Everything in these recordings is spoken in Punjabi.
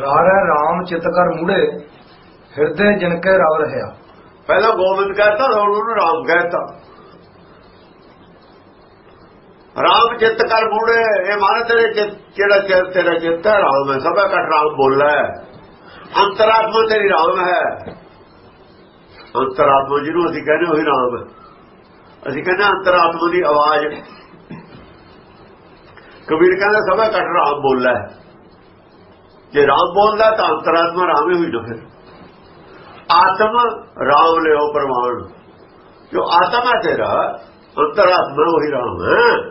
ਰਾਰੈ RAM ਚਿਤ ਕਰ ਮੁੜੇ, ਹਿਰਦੇ ਜਿਨ ਕੈ ਰਵ ਰਹਿਆ ਪਹਿਲਾਂ ਗੋਬਿੰਦ ਕਹਿੰਦਾ ਹੁਣ ਉਹਨੂੰ ਰਾਮ ਕਹਿੰਦਾ ਰਾਮ ਚਿੱਤ ਕਰ ਮੂੜੇ, ਇਹ ਮਾਰੇ ਤੇਰੇ ਜਿਹੜਾ ਚਿੱਤ, ਤੇਰਾ ਚਿੱਤ ਹੈ, ਰਾਮ ਹੈ। ਸਭਾ ਕਟ ਰਾਮ ਬੋਲਦਾ ਹੈ ਅੰਤਰਾਤਮਾ ਤੇਰੀ ਰਾਮ ਹੈ। ਅੰਤਰਾਤਮਾ ਜਿਹਨੂੰ ਅਸੀਂ ਕਹਿੰਦੇ ਉਹੀ ਰਾਮ ਹੈ। ਅਸੀਂ ਕਹਿੰਦੇ ਅੰਤਰਾਤਮਾ ਦੀ ਆਵਾਜ਼ ਕਬੀਰ ਕਹਿੰਦਾ, ਸਭਾ ਕਟ ਰਾਮ ਬੋਲਦਾ ਹੈ ਜੇ ਰਾਮ ਬੋਲਦਾ ਤਾਂ ਅੰਤਰਾਤਮਾ ਰਾਮ ਹੀ ਹੋਈ ਨਾ ਫਿਰ। ਆਤਮ ਰਾਮ ਲਿਓ ਪ੍ਰਮਾਣ। ਜੋ ਆਤਮ ਤੇਰਾ ਅੰਤਰਾਤਮਾ ਉਹੀ ਰਾਮ ਹੈ।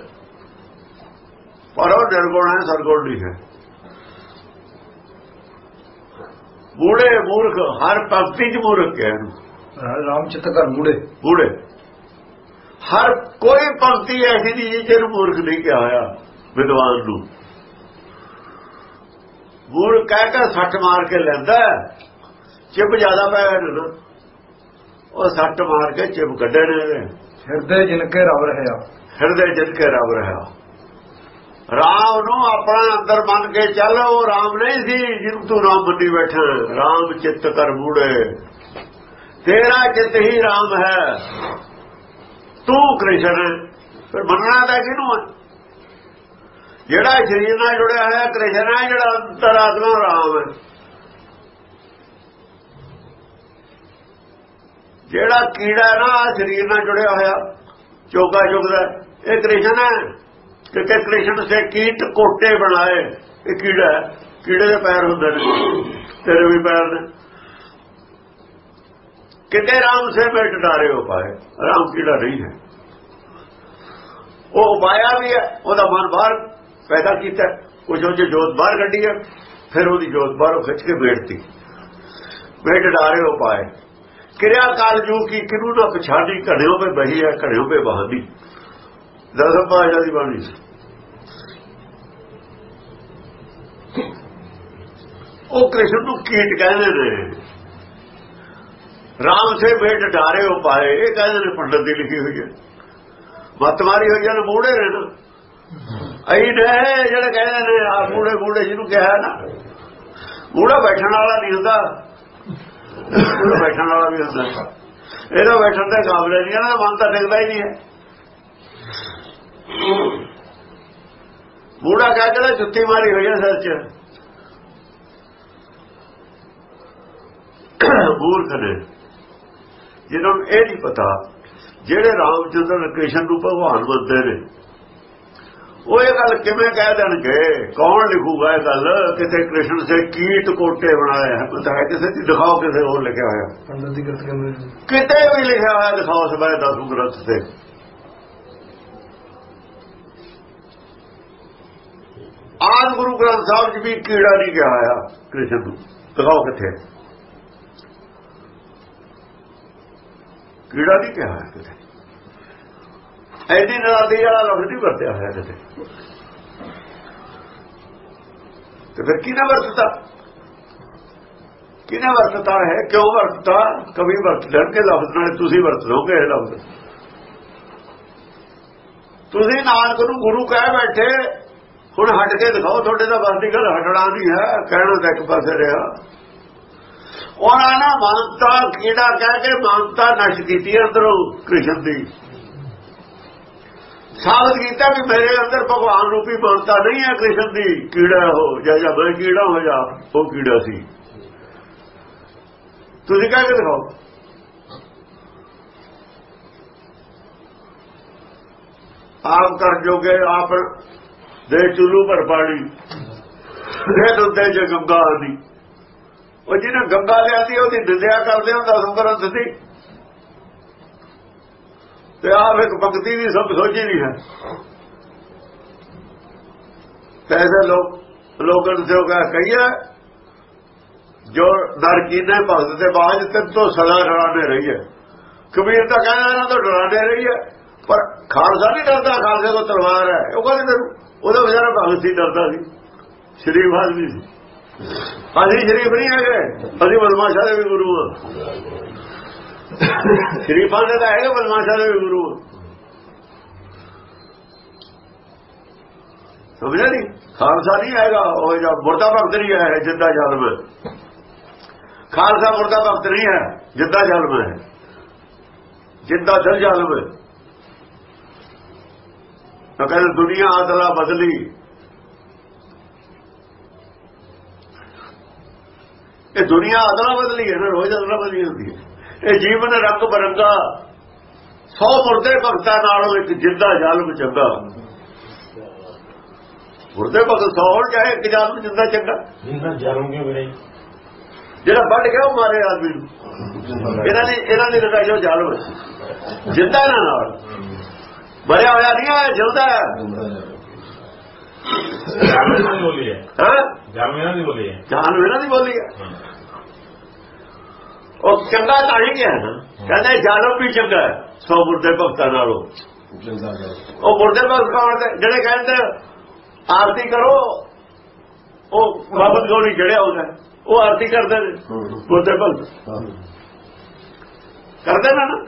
ਪਰ ਉਹ ਨਿਰਗੁਣ ਹੈ ਸਰਗੁਣ ਨਹੀਂ ਹੈ। ਬੂੜੇ ਮੂਰਖ ਹਰ ਪੰਕਤੀ ਚ ਮੂਰਖ ਹੈ RAM ਚਿਤ ਕਰ ਮੁੜੇ ਬੂੜੇ। ਹਰ ਕੋਈ ਪੰਕਤੀ ਐਸੀ ਨਹੀਂ ਜਿਹਨੂੰ ਮੂਰਖ ਨਹੀਂ ਕਿਹਾ ਹੋਇਆ ਵਿਦਵਾਨ ਨੂੰ। ਮੂਰਖ ਕਹਿ ਕੇ ਸੱਟ ਮਾਰ ਕੇ ਲੈਂਦਾ ਚਿਪ ਜ਼ਿਆਦਾ ਪੈ ਗਿਆ ਉਹ ਸੱਟ ਮਾਰ ਕੇ ਚਿਪ ਕੱਢੇ ਨੇ ਹਿਰਦੇ ਜਿਨ ਕੈ ਰਵ ਰਹਿਆ ਹਿਰਦੇ ਜਿਨ ਕੇ ਰਬ ਰਹਾ। ਰਾਮ ਨੂੰ ਆਪਣਾ ਅੰਦਰ ਮੰਨ ਕੇ ਚੱਲ ਉਹ ਰਾਮ ਨਹੀਂ ਸੀ ਜਿਹਨੂੰ ਤੂੰ ਰਾਮ ਬੰਦੀ ਬੈਠਾ। ਰਾਮ ਚਿੱਤ ਕਰ ਮੂੜੇ। ਤੇਰਾ ਚਿੱਤ ਹੀ ਰਾਮ ਹੈ। ਤੂੰ ਕ੍ਰਿਸ਼ਨ ਫਿਰ ਮੰਨਣਾ ਤਾਂ ਕਿਹਨੂੰ ਹੈ? ਜਿਹੜਾ ਸਰੀਰ ਨਾਲ ਜੁੜਿਆ ਹੋਇਆ, ਕ੍ਰਿਸ਼ਨ ਹੈ ਜਿਹੜਾ ਅੰਤਰਾਤਮਾ ਰਾਮ ਹੈ। ਜਿਹੜਾ ਕੀੜਾ ਨਾ ਸਰੀਰ ਨਾਲ ਜੁੜਿਆ ਹੋਇਆ, ਚੋਗਾ ਚੁਗਦਾ ਇਹ ਕ੍ਰਿਸ਼ਨ ਹੈ। ਕਿ ਕ੍ਰਿਸ਼ਨ ਸੇ ਕੀਟ ਕੋਟੇ ਬਣਾਏ, ਇਹ ਕੀੜਾ ਕੀੜੇ ਦੇ ਪੈਰ ਹੁੰਦੇ ਨੇ, ਤੇਰੇ ਵੀ ਪੈਰ ਨੇ। ਕਿਤੇ ਰਾਮ ਸੇ ਬੈਠ ਡਾਰੇ ਹੋ ਪਾਏ, ਰਾਮ ਕੀੜਾ ਨਹੀਂ ਹੈ। ਉਹ ਉਪਾਇਆ ਵੀ ਹੈ, ਉਹਦਾ ਮਨ ਬਾਹਰ ਪੈਦਾ ਕੀਤਾ। ਕੁਝ ਉਹ ਜੋਤ ਬਾਹਰ ਕੱਢੀ ਹੈ ਫਿਰ ਉਹਦੀ ਜੋਤ ਬਾਹਰੋਂ ਖਿੱਚ ਕੇ ਬੈਠਤੀ ਬੈਠ ਡਾਰੇ ਹੋ ਪਾਏ। ਕਿਰਿਆ ਕਾਲ ਜੂ ਕੀ ਕਿਨੂੰ ਨਾ ਪਛਾੜੀ ਘੜਿਓ ਪੇ ਬਹੀ ਹੈ, ਘੜਿਓ ਪੇ ਬਹਾਦੀ ਦਸਮ ਪਾਸ਼ਾ ਦੀ ਬਾਣੀ। ਉਹ ਕ੍ਰਿਸ਼ਨ ਨੂੰ ਕੀਟ ਕਹਿੰਦੇ ਨੇ। ਰਾਮ ਸੇ ਵੇਟ ਡਾਰੇ ਹੋ ਪਾਏ, ਇਹ ਕਹਿੰਦੇ ਨੇ ਪੰਡਤ ਦੀ ਲਿਖੀ ਹੋਈ ਹੈ। ਮਤ ਮਾਰੀ ਹੋਈ ਹੈ ਮੋੜੇ ਨੇ ਨਾ ਅਈ ਨੇ ਜਿਹੜੇ ਕਹਿੰਦੇ ਨੇ, ਆ ਮੂੜੇ ਮੂੜੇ ਜਿਹਨੂੰ ਕਿਹਾ ਨਾ ਮੂੜਾ ਬੈਠਣ ਵਾਲਾ ਨਹੀਂ ਹੁੰਦਾ। ਮੂੜਾ ਬੈਠਣ ਵਾਲਾ ਵੀ ਹੁੰਦਾ। ਇਹਦਾ ਬੈਠਣ ਦਾ ਕਾਬਲ ਨਹੀਂ ਨਾ ਮਨ ਤਾਂ ਟਿਕਦਾ ਹੀ ਨਹੀਂ ਹੈ। ਮੂੜਾ ਕਹਿ ਕੇ ਜੁੱਤੀ ਮਾਰੀ ਹੋਈ ਹੈ ਸੱਚ ਮੂਰਖ ਨੇ, ਜਿਹਨਾਂ ਨੂੰ ਇਹ ਨਹੀਂ ਪਤਾ, ਜਿਹੜੇ ਰਾਮਚੰਦਰ ਕ੍ਰਿਸ਼ਨ ਨੂੰ ਭਗਵਾਨ ਮੰਨਦੇ ਨੇ ਉਹ ਇਹ ਗੱਲ ਕਿਵੇਂ ਕਹਿ ਦੇਣਗੇ? ਕੌਣ ਲਿਖੂਗਾ ਇਹ ਗੱਲ? ਕਿਤੇ ਕ੍ਰਿਸ਼ਨ ਸੇ ਕੀਟ ਕੋਟੇ ਬਣਾਇਆ ਹੈ ਪਤਾ ਹੈ ਕਿਸੇ ਦੀ ਦਿਖਾਓ ਕਿਸੇ ਹੋਰ ਲਿਖਿਆ ਹੋਇਆ। ਪੰਡਤ ਦੀ ਗਤ ਕਿਵੇਂ ਕਿਤੇ ਵੀ ਲਿਖਿਆ ਹੋਇਆ ਦਿਖਾਓ ਸਭਾ ਦਸੂ ਗ੍ਰੰਥ ਤੇ। ਆਨ ਗੁਰੂ ਗ੍ਰੰਥ ਸਾਹਿਬ ਜੀ ਵੀ ਕੀੜਾ ਨਹੀਂ ਕਿਹਾ ਹੋਇਆ ਕ੍ਰਿਸ਼ਨ ਨੂੰ। ਦਿਖਾਓ ਕਿੱਥੇ। ਕੀੜਾ ਨਹੀਂ ਕਿਹਾ ਕਿਤੇ। ਐਡੀ ਨਰਾਦੀ ਵਾਲਾ ਲਫ਼ਜ਼ ਨਹੀਂ ਵਰਤਿਆ ਹੋਇਆ ਕਿਤੇ ਤੇ ਫਿਰ ਕਿਹਨੇ ਵਰਤਦਾ ਕਿਹਨੇ ਵਰਤਦਾ ਹੈ? ਕਿਉਂ ਵਰਤਦਾ ਕਵੀ ਵਰਤ ਲੈਣਗੇ ਲਫ਼ਜ਼, ਨਾਲ ਤੁਸੀਂ ਵਰਤ ਲਓਗੇ ਇਹ ਲਫ਼ਜ਼। ਤੁਸੀਂ ਨਾਨਕ ਨੂੰ ਗੁਰੂ ਕਹਿ ਬੈਠੇ, ਹੁਣ ਹਟ ਕੇ ਦਿਖਾਓ, ਤੁਹਾਡੇ ਦਾ ਬਸ ਦੀ ਗੱਲ ਹਟਣਾ ਨਹੀਂ ਹੈ, ਕਹਿਣਾ ਤਾਂ ਇੱਕ ਪਾਸੇ ਰਿਹਾ। ਉਹਨਾਂ ਨੇ ਮਾਨਤਾ ਕੀੜਾ ਕਹਿ ਕੇ ਮਾਨਤਾ ਨਸ਼ਟ ਕੀਤੀ ਅੰਦਰੋਂ ਕ੍ਰਿਸ਼ਨ ਦੀ? ਸਾਬਤ ਕੀਤਾ ਵੀ ਮੇਰੇ ਅੰਦਰ ਭਗਵਾਨ ਰੂਪੀ ਮਾਨਤਾ ਨਹੀਂ ਹੈ ਕ੍ਰਿਸ਼ਨ ਦੀ। ਕੀੜਾ ਹੋ ਜਾਂ ਜਾਂ ਮੈਂ ਕੀੜਾ ਹੋ ਜਾ, ਉਹ ਕੀੜਾ ਸੀ। ਤੁਸੀਂ ਕਹਿ ਕੇ ਦਿਖਾਓ। ਆਪ ਕਰ ਜੋਗੇ, ਆਪ ਦੇ ਚੁੱਲੂ ਪਰ ਪਾਣੀ ਇਹ ਦੁੱਧੇ ਜੇ ਗੰਗਾ ਆਦੀ। ਉਹ ਜਿਹਨੇ ਗੰਗਾ ਲਿਆਦੀ, ਉਹਦੀ ਨਿੰਦਿਆ ਕਰਦੇ ਹੁੰਦਾ ਸੁਗਰੰਥ ਦੀ ਤੇ ਆਪ ਇੱਕ ਭਗਤੀ ਦੀ ਸਭ ਸੋਚੀ ਨਹੀਂ ਹੈ। ਐਸੇ ਲੋਕ ਲੋਕਾਂ ਨੂੰ ਕਹੀਏ ਜੋ ਦਰ ਕੀਨੇ ਭਗਤ ਤੇ ਬਾਜ ਤੇ ਤੋਂ ਸਦਾ ਡਰਾਣੇ ਰਹੀ ਹੈ ਕਬੀਰ ਤਾਂ ਕਹਿੰਦਾ ਇਹਨਾਂ ਤੋਂ ਡਰਾਣੇ ਰਹੀ ਹੈ ਪਰ ਖਾਲਸਾ ਨਹੀਂ ਡਰਦਾ, ਖਾਲਸੇ ਕੋ ਤਲਵਾਰ ਹੈ। ਉਹ ਕਹਿੰਦੇ ਉਹਦਾ ਵਿਚਾਰਾ ਭਗਤ ਸੀ, ਡਰਦਾ ਸੀ। ਸ਼ਰੀਫ ਆਦਮੀ ਸੀ। ਅਸੀਂ ਸ਼ਰੀਫ ਨਹੀਂ ਹੈਗੇ, ਅਸੀਂ ਬਦਮਾਸ਼ਾ ਦੇ ਵੀ ਗੁਰੂ ਹਾਂ। ਸ਼ਰੀਫਾਂ ਦੇ ਤਾਂ ਹੈਗੇ ਬਦਮਾਸ਼ਾ ਦੇ ਵੀ ਗੁਰੂ। ਸਮਝਿਆ ਨਹੀਂ? ਖਾਲਸਾ ਨਹੀਂ ਹੈਗਾ ਉਹ ਜਿਹੜਾ ਮੁਰਦਾ ਭਗਤ ਨਹੀਂ ਹੈ, ਜਿੱਦਾਂ ਜਨਮ ਖਾਲਸਾ ਮੁਰਦਾ ਭਗਤ ਨਹੀਂ ਹੈ, ਜਿੱਦਾਂ ਜਨਮ ਹੈ। ਜਿੱਦਾਂ ਦਿਲ ਜਨਮ ਹੈ। ਤਾਂ ਕਹਿੰਦੇ ਦੁਨੀਆ ਆਦਲਾ ਬਦਲੀ। ਇਹ ਦੁਨੀਆ ਅਦਲਾ ਬਦਲੀ ਹੈ ਨਾ, ਰੋਜ਼ ਅਦਲਾ ਬਦਲੀ ਹੁੰਦੀ ਹੈ। ਇਹ ਜੀਵਨ ਰੰਗ ਬਰੰਗਾ। 100 ਮੁਰਦੇ ਭਗਤਾਂ ਨਾਲੋਂ ਇੱਕ ਜਿੰਦਾ ਜ਼ਾਲਮ ਚੰਗਾ। ਮੁਰਦੇ ਭਗਤ 100 ਹੋਣ ਚਾਹੇ ਇੱਕ ਜ਼ਾਲਮ ਜਿੰਦਾ ਚੰਗਾ। ਜਿੰਨਾ ਜਨਮ ਕਿਉਂ ਮਿਲੇ ਜਿਹੜਾ ਵੱਢ ਗਿਆ ਉਹ ਮਾਰੇ ਆਦਮੀ ਨੂੰ। ਇਹਨਾਂ ਨੇ ਇਹਨਾਂ ਨੇ ਲਗਾਇਆ ਜ਼ਾਲਮ ਜਿੰਦਾ ਇਹਨਾਂ ਨਾਲ। ਮਰਿਆ ਹੋਇਆ ਨਹੀਂ ਹੈ ਜਿਉਂਦਾ ਹੈ। ਜਨਮ ਇਹਨਾਂ ਦੀ ਬੋਲੀ ਹੈ। ਹਾਂ? ਹੈ। ਜਾਨ ਇਹਨਾਂ ਦੀ ਬੋਲੀ ਹੈ। ਚੰਗਾ ਤਾਂ ਹੀ ਗਿਆ ਨਾ। ਕਹਿੰਦੇ ਜ਼ਾਲਮ ਵੀ ਚੰਗਾ ਹੈ। ਸੌ ਮੁਰਦੇ ਭਗਤਾਂ ਨਾਲੋਂ। ਉਹ ਮੁਰਦੇ ਭਗਤ ਜਿਹੜੇ ਕਹਿੰਦੇ ਆਰਤੀ ਕਰੋ ਉਹ ਬਾਬਤ ਗੋਲੀ ਚੜਿਆ ਹੁੰਦਾ ਹੈ। ਉਹ ਆਰਤੀ ਕਰਦੇ ਨੇ ਮੁਰਦੇ ਭਗਤ। ਕਰਦੇ ਨੇ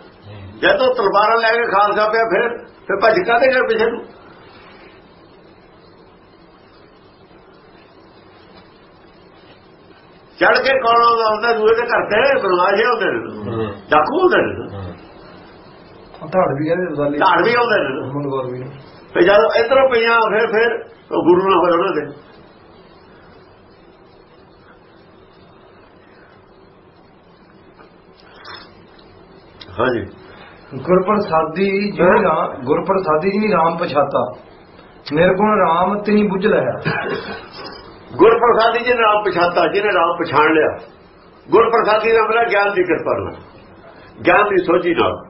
ਜਦੋਂ ਤਲਵਾਰਾਂ ਲੈ ਕੇ ਖਾਲਸਾ ਪਿਆ ਫਿਰ ਫਿਰ ਭੱਜ ਕਾਦੇ ਗਏ ਪਿੱਛੇ ਨੂੰ ਚੜ ਕੇ ਕੌਣ ਆਉਂਦਾ? ਹੁੰਦਾ ਦੂਏ ਦੇ ਘਰ ਤੇ ਬਰਮਾਸ਼ੇ ਹੁੰਦੇ ਨੇ। ਡਾਕੂ ਹੁੰਦੇ ਨੇ। ਧੜ ਵੀ ਕਹਿੰਦੇ ਰਜ਼ਾਲੀ ਢਾੜ ਵੀ ਆਉਂਦੇ ਨੇ। ਮਨ ਗੌਰ ਵੀ। ਫਿਰ ਜਦੋਂ ਇਧਰੋਂ ਪਈਆਂ ਫਿਰ ਫਿਰ ਉਹ ਗੁਰੂ ਨਾ ਹੋਏ ਉਹਨਾਂ ਦੇ। ਹਾਂਜੀ। ਗੁਰਪ੍ਰਸਾਦੀ ਜਿਹਨੇ ਰਾਮ ਗੁਰਪ੍ਰਸਾਦੀ ਜਿਹਨੇ ਰਾਮ ਪਛਾਤਾ। ਨਿਰਗੁਣ ਰਾਮ ਤਿਨੀ ਬੁੱਝ ਲਿਆ। ਗੁਰਪ੍ਰਸਾਦੀ ਜੀ ਨੇ ਰਾਮ ਪਛਾਤਾ ਜਿਹਨੇ ਰਾਮ ਪਛਾਣ ਲਿਆ। ਗੁਰਪ੍ਰਸਾਦੀ ਦਾ ਮੇਰਾ ਗਿਆਨ ਦੀ ਕਿਰਪਾ ਨਾਲ ਗਿਆਨ ਦੀ ਸੋਝੀ ਨਾਲ।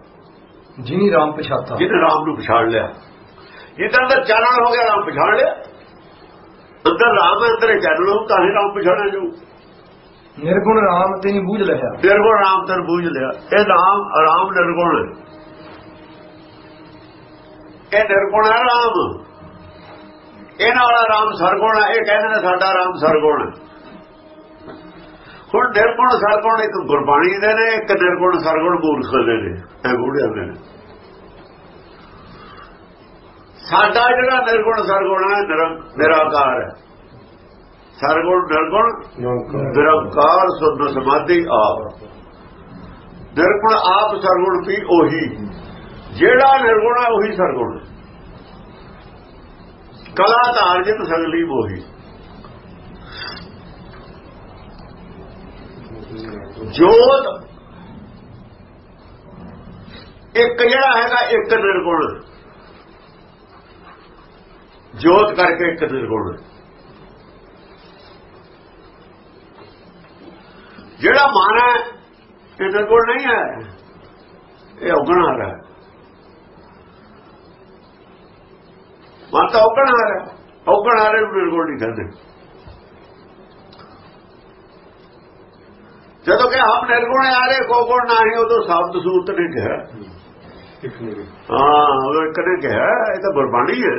ਜਿਹਨੇ ਰਾਮ ਪਛਾਤਾ। ਜਿਹਨੇ ਰਾਮ ਨੂੰ ਪਛਾਣ ਲਿਆ। ਜਿੱਦਾਂ ਦਾ ਚਾਨਣ ਹੋ ਗਿਆ ਰਾਮ ਪਛਾਣ ਲਿਆ। ਅੰਦਰ ਰਾਮ ਅੰਦਰ ਚਾਨਣ ਹੋ ਤਾਂ ਹੀ ਰਾਮ ਪਛਾਣਿਆ ਜੂ ਨਿਰਗੁਣ ਰਾਮ ਤਿਨੀ ਬੁੱਝ ਲਿਆ। ਨਿਰਗੁਣ ਰਾਮ ਤਨ ਬੂਝ ਲਿਆ। ਇਹ ਨਾਮ ਆਰਾਮ ਨਿਰਗੁਣ ਹੈ। ਇਹ ਨਿਰਗੁਣ ਹੈ ਰਾਮ। ਇਹਨਾਂ ਵਾਲਾ ਰਾਮ ਸਰਗੁਣ ਹੈ ਇਹ ਕਹਿੰਦੇ ਨੇ ਸਾਡਾ ਰਾਮ ਸਰਗੁਣ ਹੈ ਹੁਣ ਨਿਰਗੁਣ ਸਰਗੁਣ ਇੱਕ ਗੁਰਬਾਣੀ ਦੇ ਨੇ ਇੱਕ ਨਿਰਗੁਣ ਸਰਗੁਣ ਮੂਰਖ ਦੇ ਨੇ ਇਹ ਬੁੜਿਆਂ ਦੇ ਨੇ। ਸਾਡਾ ਜਿਹੜਾ ਨਿਰਗੁਣ ਸਰਗੁਣ ਹੈ ਨਿਰ- ਨਿਰਾਕਾਰ ਹੈ ਸਰਗੁਣ ਨਿਰਗੁਣ ਨਿਰੰਕਾਰ। ਸੁਧ ਸਮਾਧੀ ਆਪ। ਨਿਰਗੁਣ ਆਪ ਸਰਗੁਣ ਵੀ ਉਹੀ। ਜਿਹੜਾ ਨਿਰਗੁਣ ਹੈ ਉਹੀ ਸਰਗੁਣ। ਕਲਾ ਧਾਰ ਜਿਤ ਸਗਲੀ ਮੋਹੀ ਜੋਤ ਇੱਕ ਜਿਹੜਾ ਹੈਗਾ ਇੱਕ ਨਿਰਗੁਣ। ਜੋਤ ਕਰਕੇ ਇੱਕ ਨਿਰਗੁਣ। ਜਿਹੜਾ ਮਨ ਹੈ, ਇਹ ਨਿਰਗੁਣ ਨਹੀਂ ਹੈ, ਇਹ ਔਗਣ ਆ ਮਨ ਤਾਂ ਔਗਣ ਆ ਰਿਹਾ ਔਗਣ ਆ ਰਿਹਾ ਨੂੰ ਨਿਰਗੁਣ ਨਹੀਂ ਕਹਿੰਦੇ। ਜਦੋਂ ਕਿ ਹਮ ਨਿਰਗੁਣ ਆ ਰਹੇ ਕੋ ਗੁਣ ਨਹੀਂ ਉਦੋਂ ਸ਼ਬਦ ਸੂਤ ਨੇ ਕਿਹਾ। ਹਾਂ ਉਹ ਇੱਕ ਨੇ ਕਿਹਾ ਇਹ ਤਾਂ ਗੁਰਬਾਣੀ ਹੈ।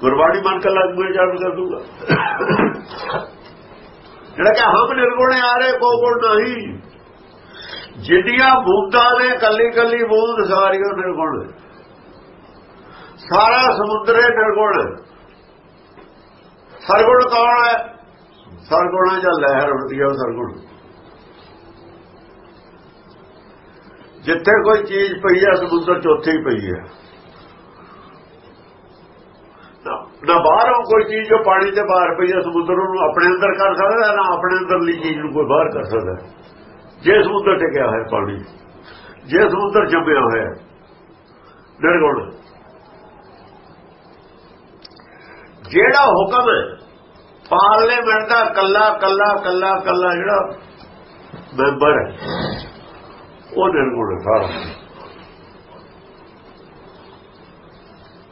ਗੁਰਬਾਣੀ ਮਨ ਕੱਲਾ ਜੂਏ ਜਾਣ ਕਰ ਦੂਗਾ। ਜਿਹੜਾ ਕਿ ਹਮ ਨਿਰਗੁਣ ਆ ਰਹੇ ਕੋ ਗੁਣ ਨਹੀਂ ਜਿੰਨੀਆਂ ਬੂੰਦਾਂ ਨੇ ਕੱਲੀ ਕੱਲੀ ਬੂੰਦ ਸਾਰੀਆਂ ਨਿਰਗੁਣ ਹੈ। ਸਾਰਾ ਸਮੁੰਦਰ ਹੈ ਨਿਰਗੁਣ ਸਰਗੁਣ ਕੌਣ ਹੈ? ਸਰਗੁਣ ਜਾਂ ਲਹਿਰ ਉੱਠਦੀ ਹੈ ਉਹ ਸਰਗੁਣ। ਜਿੱਥੇ ਕੋਈ ਚੀਜ਼ ਪਈ ਹੈ, ਸਮੁੰਦਰ ਚ ਉੱਥੇ ਹੀ ਪਈ ਹੈ। ਨਾ- ਬਾਹਰੋਂ ਕੋਈ ਚੀਜ਼ ਜੋ ਪਾਣੀ ਦੇ ਬਾਹਰ ਪਈ ਹੈ, ਸਮੁੰਦਰ ਨੂੰ ਆਪਣੇ ਅੰਦਰ ਕਰ ਸਕਦਾ ਨਾ ਆਪਣੇ ਅੰਦਰਲੀ ਚੀਜ਼ ਨੂੰ ਕੋਈ ਬਾਹਰ ਕਰ ਸਕਦਾ ਜੇ ਸਮੁੰਦਰ ਟਿਕਿਆ ਹੋਇਆ ਪਾਣੀ, ਜੇ ਸਮੁੰਦਰ ਜੰਮਿਆ ਹੋਇਆ, ਨਿਰਗੁਣ। ਜਿਹੜਾ ਹੁਕਮ ਪਾਰਲੀਮੈਂਟ ਦਾ ਕੱਲਾ ਕੱਲਾ ਕੱਲਾ ਕੱਲਾ ਜਿਹੜਾ ਮੈਂਬਰ ਹੈ, ਉਹ ਨਿਰਗੁਣ ਸਾਰਾ।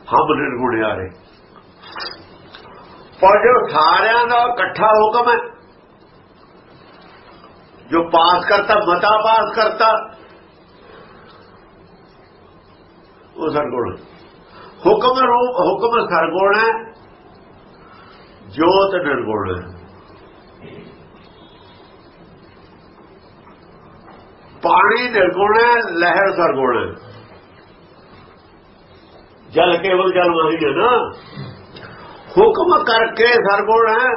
ਹਮ ਨਿਰਗੁਣ ਆ ਰਹੇ ਪਰ ਜੋ ਸਾਰਿਆਂ ਦਾ ਇਕੱਠਾ ਹੁਕਮ ਹੈ, ਜੋ ਪਾਸ ਕਰਤਾ, ਮਤਾ ਪਾਸ ਕਰਤਾ, ਉਹ ਸਰਗੁਣ ਹੁਕਮ ਰੂਪ, ਹੁਕਮ ਸਰਗੁਣ ਹੈ ਜੋਤ ਨਿਰਗੁਣ ਹੈ ਪਾਣੀ ਨਿਰਗੁਣ ਹੈ ਲਹਿਰ ਸਰਗੁਣ ਹੈ ਜਲ ਕੇਵਲ ਜਲ ਵਾਹੀ ਹੈ ਨਾ ਹੁਕਮ ਕਰਕੇ ਸਰਗੁਣ ਹੈ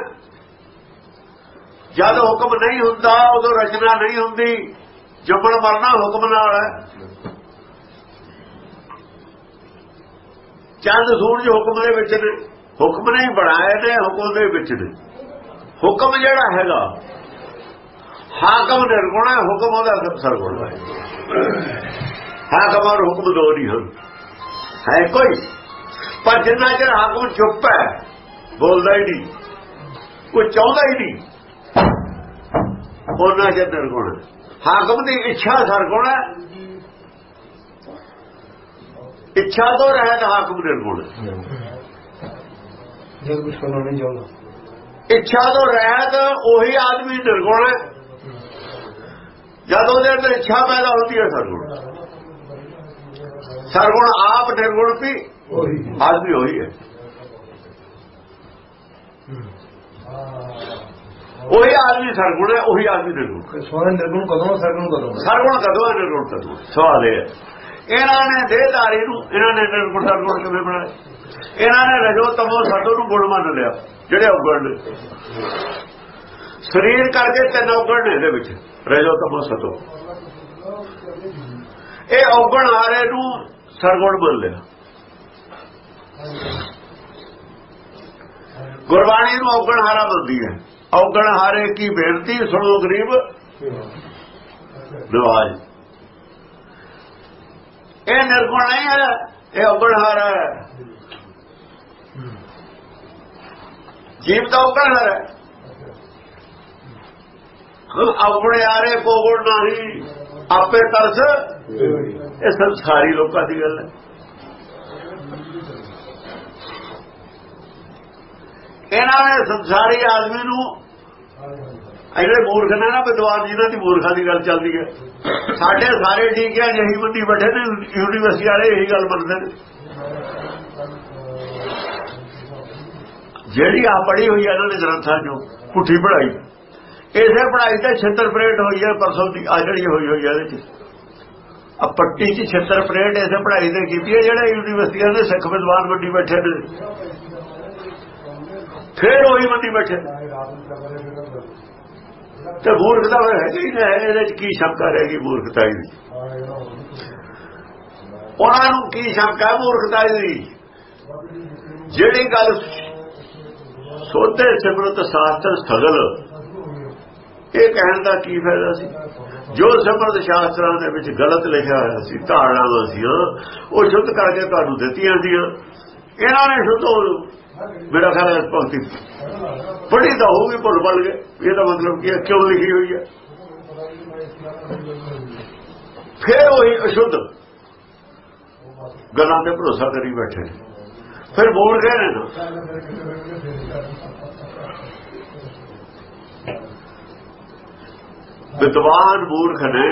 ਜਦ ਹੁਕਮ ਨਹੀਂ ਹੁੰਦਾ ਉਦੋਂ ਰਚਨਾ ਨਹੀਂ ਹੁੰਦੀ ਜੰਮਣ ਮਰਨਾ ਹੁਕਮ ਨਾਲ ਹੈ ਚੰਦ ਸੂਰਜ ਹੁਕਮ ਦੇ ਵਿੱਚ ਨੇ ਹੁਕਮ ਨੇ ਬਣਾਏ ਨੇ ਹੁਕਮ ਦੇ ਵਿੱਚ ਨੇ। ਹੁਕਮ ਜਿਹੜਾ ਹੈਗਾ, ਹਾਕਮ ਨਿਰਗੁਣ ਹੈ, ਹੁਕਮ ਉਹਦਾ ਸਰਗੁਣ ਹੈ। ਹਾਕਮ ਔਰ ਹੁਕਮ ਦੋ ਨਹੀਂ ਹਨ। ਹੈ ਕੋਈ? ਪਰ ਜਿੰਨਾ ਚਿਰ ਹਾਕਮ ਚੁੱਪ ਹੈ, ਬੋਲਦਾ ਹੀ ਨਹੀਂ, ਕੋਈ ਚਾਹੁੰਦਾ ਹੀ ਨਹੀਂ, ਉਹਨਾਂ ਚਿਰ ਨਿਰਗੁਣ ਹਾਕਮ ਦੀ ਇੱਛਾ ਸਰਗੁਣ ਹੈ। ਇੱਛਾ ਤੋਂ ਰਹਿਤ ਹਾਕਮ ਨਿਰਗੁਣ ਜਦ ਕੁਝ ਕਰਨਾ ਨਹੀਂ ਚਾਹੁੰਦਾ। ਇੱਛਾ ਤੋਂ ਰਹਿਤ ਉਹੀ ਆਦਮੀ ਨਿਰਗੁਣ ਹੈ। ਜਦ ਉਹਦੇ ਅੰਦਰ ਇੱਛਾ ਪੈਦਾ ਹੁੰਦੀ ਹੈ ਸਰਗੁਣ ਸਰਗੁਣ ਆਪ ਨਿਰਗੁਣ ਵੀ ਉਹੀ ਆਦਮੀ ਹੋਈ ਹੈ। ਉਹੀ ਆਦਮੀ ਸਰਗੁਣ ਹੈ ਉਹੀ ਆਦਮੀ ਨਿਰਗੁਣ ਸੋਹਣ ਨਿਰਗੁਣ ਕਦੋਂ ਸਰਗੁਣ ਕਦੋਂ ਸਰਗੁਣ ਕਦੋਂ ਨਿਰਗੁਣ ਕਦੋਂ ਸਵਾਲ ਇਹ ਹੈ। ਇਹਨਾਂ ਨੇ ਦੇਹਧਾਰੀ ਨੂੰ ਇਹਨਾਂ ਨੇ ਨਿਰਗੁਣ ਸਰਗੁਣ ਕਿਵੇਂ ਬਣਾਇਆ? ਇਹਨਾਂ ਨੇ ਰਜੋ ਤਮੋ ਸਤੋ ਨੂੰ ਗੁਣ ਮੰਨ ਲਿਆ, ਜਿਹੜੇ ਔਗਣ ਨੇ। ਸਰੀਰ ਕਰਕੇ ਤਿੰਨ ਔਗਣ ਨੇ ਇਹਦੇ ਵਿੱਚ, ਰਜੋ ਤਮੋ ਸਤੋ। ਇਹ ਔਗਣ ਹਾਰੇ ਨੂੰ ਸਰਗੁਣ ਮੰਨ ਲਿਆ। ਗੁਰਬਾਣੀ ਨੂੰ ਔਗਣ ਹਾਰਾ ਮੰਨਦੀ ਹੈ। ਔਗਣ ਹਾਰੇ ਕੀ ਬੇਨਤੀ? ਸੁਣੋ ਗਰੀਬ। ਨਵਾਜ। ਇਹ ਨਿਰਗੁਣ ਨਹੀਂ ਹੈ, ਇਹ ਔਗਣ ਹਾਰਾ ਹੈ। ਜੀਵ ਦਾ ਔਗਣ ਹਾਰਾ ਹੈ। ਹਮ ਆਪਣੇ ਆਰੇ ਕੋ ਗੁਣ ਨਹੀਂ, ਆਪੇ ਤਰਸ। ਇਹ ਸੰਸਾਰੀ ਲੋਕਾਂ ਦੀ ਗੱਲ ਹੈ। ਇਹਨਾਂ ਨੇ ਸੰਸਾਰੀ ਆਦਮੀ ਨੂੰ ਜਿਹੜੇ ਮੂਰਖ ਨੇ ਨਾ, ਵਿਦਵਾਨ ਜਿਹਨਾਂ ਦੀ ਮੂਰਖਾਂ ਦੀ ਗੱਲ ਚੱਲਦੀ ਹੈ। ਸਾਡੇ ਸਾਰੇ ਟੀਕਿਆਂ ਜਹੀ ਬੰਦੀ ਬੈਠੇ ਨੇ, ਯੂਨੀਵਰਸਿਟੀ ਵਾਲੇ ਇਹੀ ਗੱਲ ਮੰਨਦੇ ਨੇ। ਜਿਹੜੀ ਆ ਪੜੀ ਹੋਈ ਹੈ ਇਹਨਾਂ ਨੇ ਗ੍ਰੰਥਾਂ ਚੋਂ ਪੁੱਠੀ ਪੜਾਈ ਇਸੇ ਪੜਾਈ ਤੇ ਛੇਤਰ ਪਰੇਡ ਹੋਈ ਹੈ ਪਰਸੋਂ ਦੀ ਆ ਜਿਹੜੀ ਹੋਈ ਹੋਈ ਹੈ ਇਹਦੇ ਚ। ਆ ਪੱਟੀ ਚ ਛੇਤਰ ਪਰੇਡ ਇਸੇ ਪੜਾਈ ਤੇ ਕੀਤੀ ਹੈ ਜਿਹੜੇ ਯੂਨੀਵਰਸਿਟੀਆਂ ਦੇ ਸਿੱਖ ਵਿਦਵਾਨ ਵੱਡੀ ਬੈਠੇ ਨੇ। ਫੇਰ ਉਹੀ ਬੰਦੀ ਬੈਠੇ। ਤੇ ਮੂਰਖਤਾ ਹੈ ਕਿ ਇਹਦੇ ਚ ਕੀ ਸ਼ੰਕਾ ਰਹੇਗੀ ਮੂਰਖਤਾ ਦੀ ਉਹਨਾਂ ਨੂੰ ਕੀ ਸ਼ੰਕਾ ਮੂਰਖਤਾ ਦੀ ਜਿਹੜੀ ਗੱਲ ਸੋਧੇ ਸਿਮਰਤ ਸ਼ਾਸਤਰ ਸਗਲ। ਇਹ ਕਹਿਣ ਦਾ ਕੀ ਫਾਇਦਾ ਸੀ? ਜੋ ਸਿਮਰਤ ਸ਼ਾਸਤਰਾਂ ਦੇ ਵਿੱਚ ਗਲਤ ਲਿਖਿਆ ਹੋਇਆ ਸੀ, ਧਾਰਨਾਵਾਂ ਸੀ ਉਹ ਸ਼ੁੱਧ ਕਰਕੇ ਤੁਹਾਨੂੰ ਦਿੱਤੀਆਂ ਸੀ ਇਹਨਾਂ ਨੇ ਸ਼ੁੱਧ ਮੇਰਾ ਖਿਆਲ ਹੈ ਪੰਕਤੀ ਪੜੀ ਤਾਂ ਹੋਊਗੀ, ਭੁੱਲ ਭੁੱਲ ਗਏ ਇਹਦਾ ਮਤਲਬ ਕੀ ਹੈ ਕਿਉਂ ਲਿਖੀ ਹੋਈ ਹੈ? ਫਿਰ ਉਹੀ ਅਸ਼ੁੱਧ ਗੱਲਾਂ ਤੇ ਭਰੋਸਾ ਕਰੀ ਬੈਠੇ ਨੇ। ਫਿਰ ਬੋਲ ਗਏ ਨੇ ਨਾ। ਵਿਦਵਾਨ ਮੂਰਖ ਨੇ,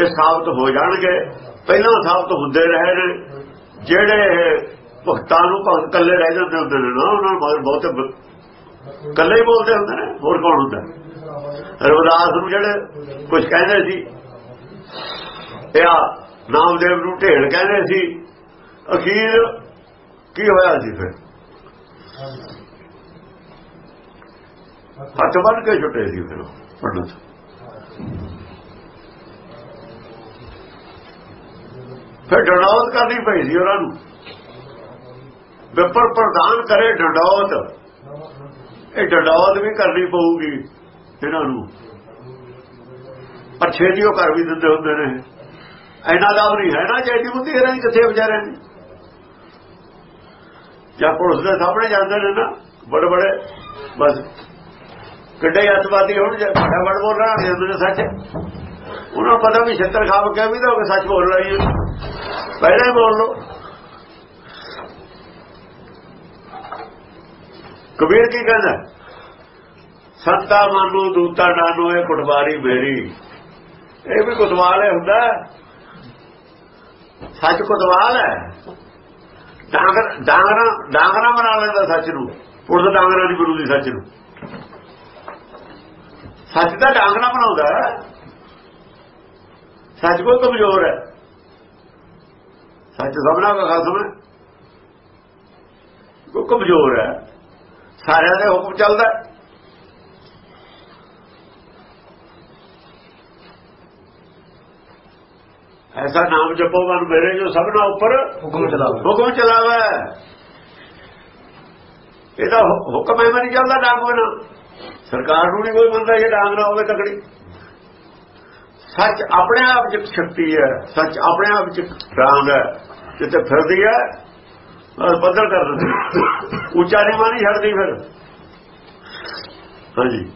ਇਹ ਸਾਬਤ ਹੋ ਜਾਣਗੇ। ਪਹਿਲਾਂ ਸਾਬਤ ਹੁੰਦੇ ਰਹੇ ਨੇ। ਜਿਹੜੇ ਭਗਤਾਂ ਨੂੰ ਭਗਤ ਕੱਲੇ ਰਹਿ ਜਾਂਦੇ ਹੁੰਦੇ ਨੇ ਨਾ, ਉਹਨਾਂ ਨੂੰ ਬਹੁਤੇ ਕੱਲੇ ਹੀ ਬੋਲਦੇ ਹੁੰਦੇ ਨੇ। ਹੋਰ ਕੌਣ ਹੁੰਦਾ? ਰਵਿਦਾਸ ਨੂੰ ਜਿਹੜੇ ਕੁਝ ਕਹਿੰਦੇ ਸੀ, ਇਹ ਨਾਮਦੇਵ ਨੂੰ ਢੇੜ ਕਹਿੰਦੇ ਸੀ, ਅਖੀਰ ਕੀ ਹੋਇਆ ਸੀ ਫਿਰ? ਹੱਥ ਬੰਨ ਕੇ ਛੁੱਟੇ ਸੀ ਫਿਰ ਪੰਡਤ। ਫਿਰ ਡੰਡੌਤ ਕਰਨੀ ਪਈ ਸੀ ਉਹਨਾਂ ਨੂੰ। ਵਿਪਰ ਪ੍ਰਦਾਨ ਕਰੇ ਡੰਡੌਤ। ਇਹ ਡੰਡੌਤ ਵੀ ਕਰਨੀ ਪਊਗੀ ਇਹਨਾਂ ਨੂੰ। ਅੱਛੇ ਦੀ ਉਹ ਕਰ ਵੀ ਦਿੰਦੇ ਹੁੰਦੇ ਨੇ। ਐਨਾ ਦਾ ਨਹੀਂ ਹੈ ਨਾ ਚਾਹੀਦੀ ਹੁੰਦੀ ਇਹਨਾਂ ਦੀ ਕਿੱਥੇ ਵਿਚਾਰੇ ਨੇ ਜਾਂ ਪੁਲਿਸ ਦੇ ਸਾਹਮਣੇ ਜਾਂਦੇ ਨੇ ਨਾ, ਬੜੇ ਬੜੇ, ਬਸ। ਕਿੱਡੇ ਅਤਵਾਦੀ ਹੋਣ, ਜੇ ਬੜਾ ਬੋਲ ਰਹਾ ਨੇ ਉਹਨੇ ਸੱਚ। ਉਹਨਾਂ ਨੂੰ ਪਤਾ ਵੀ ਛੱਤਰ ਖਾਬ ਕੇ ਵੀ ਤਾਂ ਸੱਚ ਬੋਲ ਰਹੀ ਹੈ ਪਹਿਲਾਂ ਹੀ ਬੋਲ ਲੋ ਕਬੀਰ ਕੀ ਕਹਿੰਦਾ? ਸੰਤਾ ਮਾਨੂ, ਦੂਤਾ ਨਾਨੋ, ਇਹ ਕੁਟਵਾਰੀ ਮੇਰੀ। ਇਹ ਵੀ ਕੁਤਵਾਲ ਹੈ ਹੁੰਦਾ। ਸੱਚ ਕੁਤਵਾਲ ਹੈ। ਡਾਂਗਰ, ਡਾਂਗਰਾ ਡਾਂਗਰਾ ਬਣਾ ਲੈਂਦਾ ਸੱਚ ਨੂੰ। ਪੁਰਦ ਡਾਂਗਰਾ ਦੀ ਬਰੂਦੀ ਸੱਚ ਨੂੰ। ਸੱਚ ਦਾ ਡਾਂਗਰਾ ਬਣਾਉਂਦਾ ਸੱਚ ਕੋਈ ਕਮਜ਼ੋਰ ਹੈ। ਸੱਚ ਸਭਨਾ ਦਾ ਖਾਸਮ ਹੈ। ਕੋਈ ਕਮਜ਼ੋਰ ਹੈ। ਸਾਰਿਆਂ ਦੇ ਹੁਕਮ ਚੱਲਦਾ ਐਸਾ ਨਾਮ ਜਪੋ ਮਨ ਮੇਰੇ ਜੋ ਸਭਨਾ ਉੱਪਰ ਹੁਕਮ ਚਲਾਵੇ। ਹੁਕਮ ਚਲਾਵੇ। ਇਹਦਾ ਹੁ- ਹੁਕਮ ਐ ਨਹੀਂ ਚੱਲਦਾ ਡਾਂਗ ਬਿਨਾ। ਸਰਕਾਰ ਨੂੰ ਨਹੀਂ ਕੋਈ ਮੰਨਦਾ ਜੇ ਡਾਂਗ ਨਾ ਹੋਵੇ ਤਕੜੀ। ਸੱਚ ਆਪਣੇ ਆਪ ਚ ਸ਼ਕਤੀ ਹੈ ਸੱਚ ਆਪਣੇ ਆਪ ਚ ਡਾਂਗ ਹੈ। ਜਿੱਥੇ ਫਿਰਦੀ ਹੈ ਬਸ ਬੱਦਲ ਕਰ ਦਿੰਦੀ। ਉੱਚਾ ਨਹੀਂ ਮਾਨੀ ਛੱਡਦੀ ਫਿਰ। ਹਾਂਜੀ।